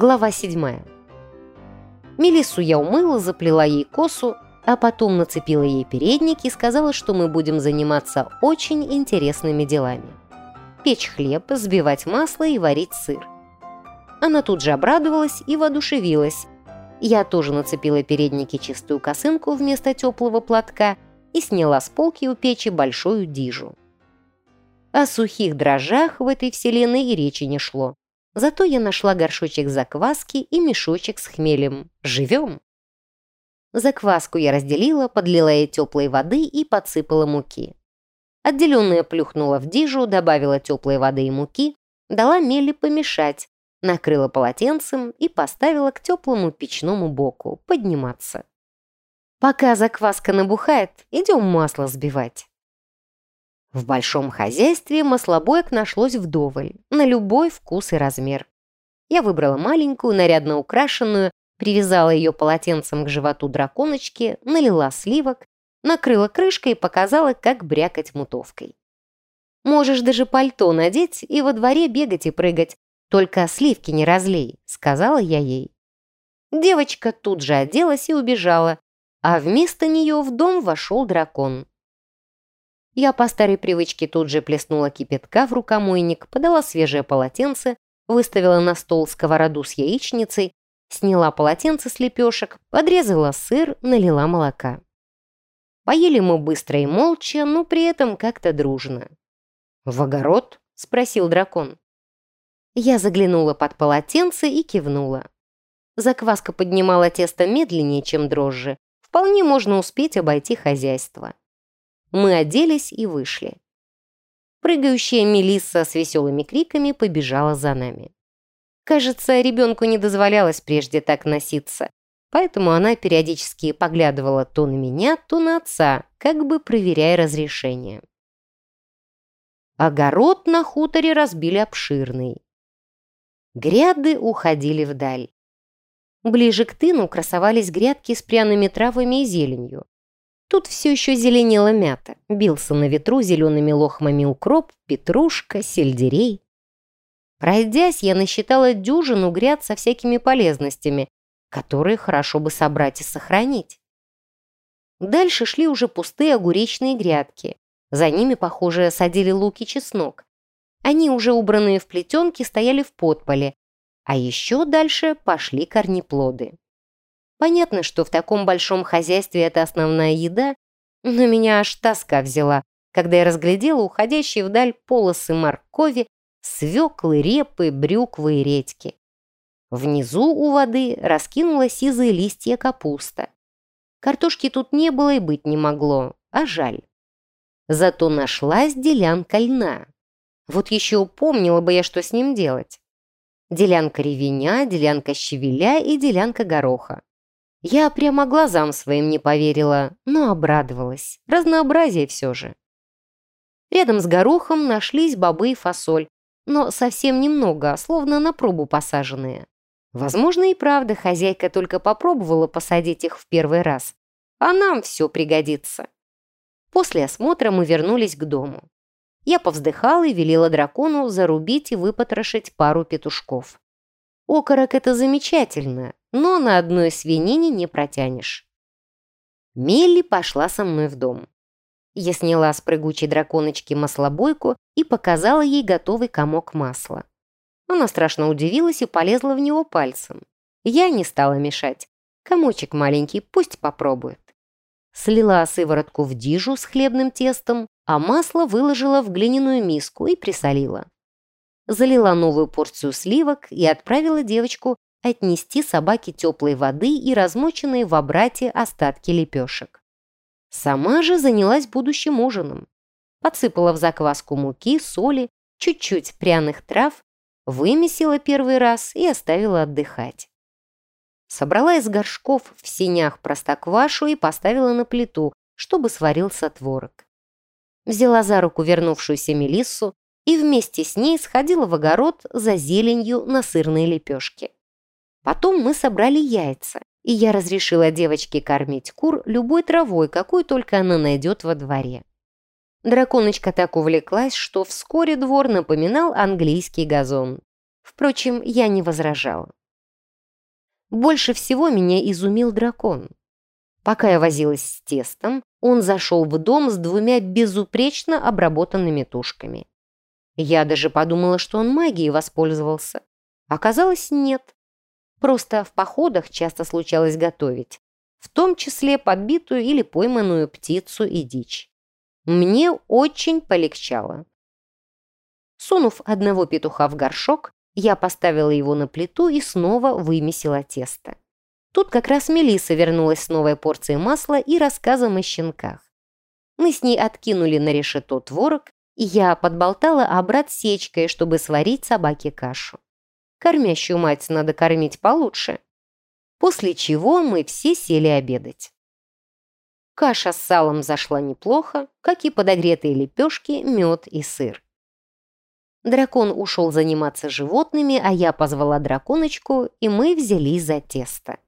Глава 7. Мелиссу я умыла, заплела ей косу, а потом нацепила ей передник и сказала, что мы будем заниматься очень интересными делами. Печь хлеб, взбивать масло и варить сыр. Она тут же обрадовалась и воодушевилась. Я тоже нацепила передники чистую косынку вместо теплого платка и сняла с полки у печи большую дижу. О сухих дрожжах в этой вселенной и речи не шло. Зато я нашла горшочек закваски и мешочек с хмелем. Живем! Закваску я разделила, подлила ей теплой воды и подсыпала муки. Отделенная плюхнула в дижу, добавила теплой воды и муки, дала мели помешать, накрыла полотенцем и поставила к теплому печному боку подниматься. Пока закваска набухает, идем масло сбивать. В большом хозяйстве маслобоек нашлось вдоволь, на любой вкус и размер. Я выбрала маленькую, нарядно украшенную, привязала ее полотенцем к животу драконочки, налила сливок, накрыла крышкой и показала, как брякать мутовкой. «Можешь даже пальто надеть и во дворе бегать и прыгать, только сливки не разлей», — сказала я ей. Девочка тут же оделась и убежала, а вместо нее в дом вошел дракон. Я по старой привычке тут же плеснула кипятка в рукомойник, подала свежее полотенце, выставила на стол сковороду с яичницей, сняла полотенце с лепешек, подрезала сыр, налила молока. Поели мы быстро и молча, но при этом как-то дружно. «В огород?» — спросил дракон. Я заглянула под полотенце и кивнула. Закваска поднимала тесто медленнее, чем дрожжи. Вполне можно успеть обойти хозяйство. Мы оделись и вышли. Прыгающая Мелисса с веселыми криками побежала за нами. Кажется, ребенку не дозволялось прежде так носиться, поэтому она периодически поглядывала то на меня, то на отца, как бы проверяя разрешение. Огород на хуторе разбили обширный. Гряды уходили вдаль. Ближе к тыну красовались грядки с пряными травами и зеленью. Тут все еще зеленела мята, бился на ветру зелеными лохмами укроп, петрушка, сельдерей. Пройдясь, я насчитала дюжину гряд со всякими полезностями, которые хорошо бы собрать и сохранить. Дальше шли уже пустые огуречные грядки. За ними, похоже, садили лук и чеснок. Они, уже убранные в плетенки, стояли в подполе, а еще дальше пошли корнеплоды. Понятно, что в таком большом хозяйстве это основная еда, но меня аж тоска взяла, когда я разглядела уходящие вдаль полосы моркови, свеклы, репы, брюквы и редьки. Внизу у воды раскинула сизые листья капуста. Картошки тут не было и быть не могло, а жаль. Зато нашлась делянка льна. Вот еще упомнила бы я, что с ним делать. Делянка ревеня, делянка щавеля и делянка гороха. Я прямо глазам своим не поверила, но обрадовалась. Разнообразие все же. Рядом с горохом нашлись бобы и фасоль, но совсем немного, словно на пробу посаженные. Возможно и правда хозяйка только попробовала посадить их в первый раз, а нам все пригодится. После осмотра мы вернулись к дому. Я повздыхала и велела дракону зарубить и выпотрошить пару петушков. Окорок – это замечательно, но на одной свинине не протянешь. Мелли пошла со мной в дом. Я сняла с прыгучей драконочки маслобойку и показала ей готовый комок масла. Она страшно удивилась и полезла в него пальцем. Я не стала мешать. Комочек маленький, пусть попробует. Слила сыворотку в дижу с хлебным тестом, а масло выложила в глиняную миску и присолила залила новую порцию сливок и отправила девочку отнести собаке теплой воды и размоченные в обрате остатки лепешек. Сама же занялась будущим ужином. Подсыпала в закваску муки, соли, чуть-чуть пряных трав, вымесила первый раз и оставила отдыхать. Собрала из горшков в синях простоквашу и поставила на плиту, чтобы сварился творог. Взяла за руку вернувшуюся Мелиссу, и вместе с ней сходила в огород за зеленью на сырные лепешки. Потом мы собрали яйца, и я разрешила девочке кормить кур любой травой, какую только она найдет во дворе. Драконочка так увлеклась, что вскоре двор напоминал английский газон. Впрочем, я не возражала. Больше всего меня изумил дракон. Пока я возилась с тестом, он зашел в дом с двумя безупречно обработанными тушками. Я даже подумала, что он магией воспользовался. Оказалось, нет. Просто в походах часто случалось готовить, в том числе подбитую или пойманную птицу и дичь. Мне очень полегчало. Сунув одного петуха в горшок, я поставила его на плиту и снова вымесила тесто. Тут как раз Мелиса вернулась с новой порцией масла и рассказом о щенках. Мы с ней откинули на решето творог, я подболтала а брат сечкой, чтобы сварить собаке кашу. Кормящую мать надо кормить получше. После чего мы все сели обедать. Каша с салом зашла неплохо, как и подогретые лепешки, мед и сыр. Дракон ушел заниматься животными, а я позвала драконочку, и мы взялись за тесто.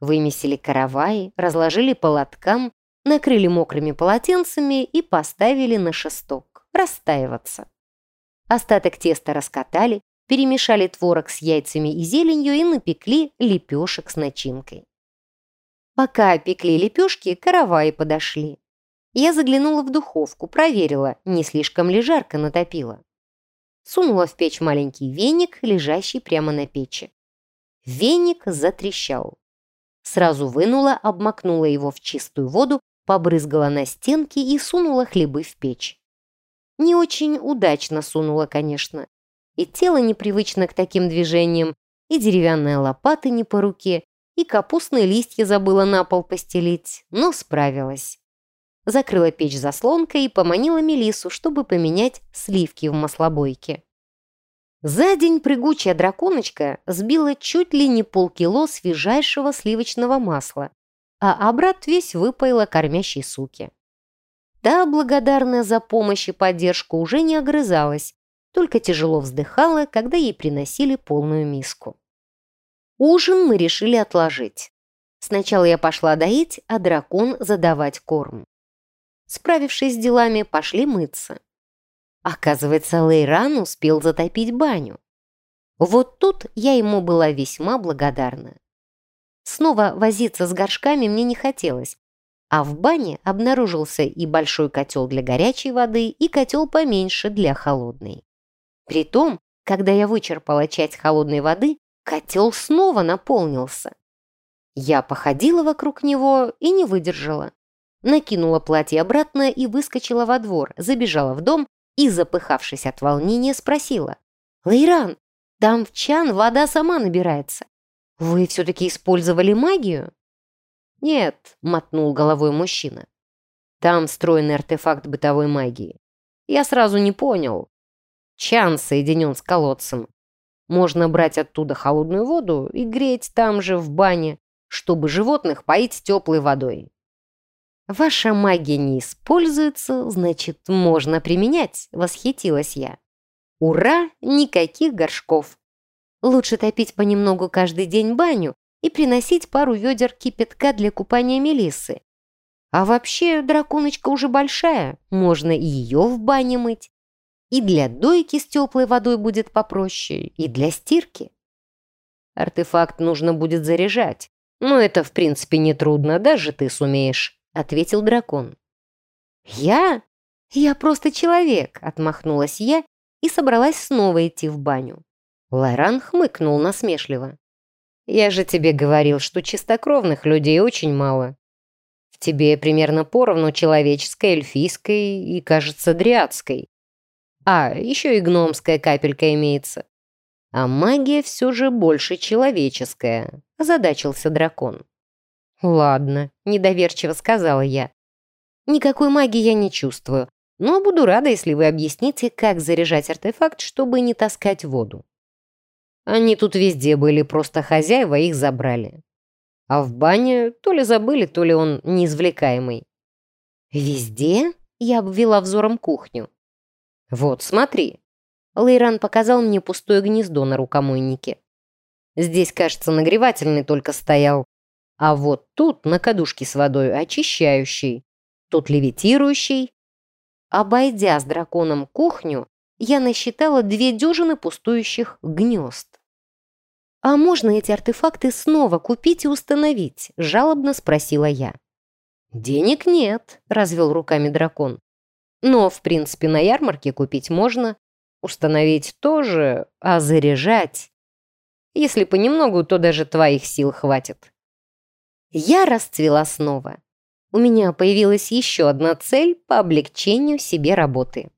Вымесили караваи, разложили по лоткам, накрыли мокрыми полотенцами и поставили на шесток, растаиваться. Остаток теста раскатали, перемешали творог с яйцами и зеленью и напекли лепешек с начинкой. Пока пекли лепешки, караваи подошли. Я заглянула в духовку, проверила, не слишком ли жарко натопила. Сунула в печь маленький веник, лежащий прямо на печи. Веник затрещал. Сразу вынула, обмакнула его в чистую воду, побрызгала на стенки и сунула хлебы в печь. Не очень удачно сунула, конечно. И тело непривычно к таким движениям, и деревянная лопата не по руке, и капустные листья забыла на пол постелить, но справилась. Закрыла печь заслонкой и поманила Мелису, чтобы поменять сливки в маслобойке. За день прыгучая драконочка сбила чуть ли не полкило свежайшего сливочного масла, а обрат весь выпаяла кормящей суки. Та, благодарная за помощь и поддержку, уже не огрызалась, только тяжело вздыхала, когда ей приносили полную миску. Ужин мы решили отложить. Сначала я пошла доить, а дракон задавать корм. Справившись с делами, пошли мыться. Оказывается, Лейран успел затопить баню. Вот тут я ему была весьма благодарна. Снова возиться с горшками мне не хотелось, а в бане обнаружился и большой котел для горячей воды, и котел поменьше для холодной. Притом, когда я вычерпала часть холодной воды, котел снова наполнился. Я походила вокруг него и не выдержала. Накинула платье обратно и выскочила во двор, забежала в дом и, запыхавшись от волнения, спросила. «Лейран, там в чан вода сама набирается. Вы все-таки использовали магию?» «Нет», — мотнул головой мужчина. «Там встроенный артефакт бытовой магии. Я сразу не понял. Чан соединен с колодцем. Можно брать оттуда холодную воду и греть там же в бане, чтобы животных поить теплой водой. «Ваша магия не используется, значит, можно применять», — восхитилась я. «Ура! Никаких горшков! Лучше топить понемногу каждый день баню и приносить пару ведер кипятка для купания Мелиссы. А вообще, драконочка уже большая, можно и ее в бане мыть. И для дойки с теплой водой будет попроще, и для стирки. Артефакт нужно будет заряжать, но это, в принципе, нетрудно, даже ты сумеешь. — ответил дракон. «Я? Я просто человек», — отмахнулась я и собралась снова идти в баню. Лайран хмыкнул насмешливо. «Я же тебе говорил, что чистокровных людей очень мало. В тебе примерно поровну человеческой, эльфийской и, кажется, дриадской. А, еще и гномская капелька имеется. А магия все же больше человеческая», — озадачился дракон. «Ладно», — недоверчиво сказала я. «Никакой магии я не чувствую, но буду рада, если вы объясните, как заряжать артефакт, чтобы не таскать воду». Они тут везде были, просто хозяева их забрали. А в бане то ли забыли, то ли он неизвлекаемый. «Везде?» — я обвела взором кухню. «Вот, смотри». Лейран показал мне пустое гнездо на рукомойнике. Здесь, кажется, нагревательный только стоял, а вот тут на кадушке с водой очищающий, тут левитирующий. Обойдя с драконом кухню, я насчитала две дюжины пустующих гнезд. «А можно эти артефакты снова купить и установить?» – жалобно спросила я. «Денег нет», – развел руками дракон. «Но, в принципе, на ярмарке купить можно. Установить тоже, а заряжать? Если понемногу, то даже твоих сил хватит». Я расцвела снова. У меня появилась еще одна цель по облегчению себе работы.